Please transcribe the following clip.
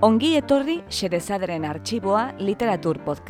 Ongi etorri Xerezaderen arxiboa literatur podcast.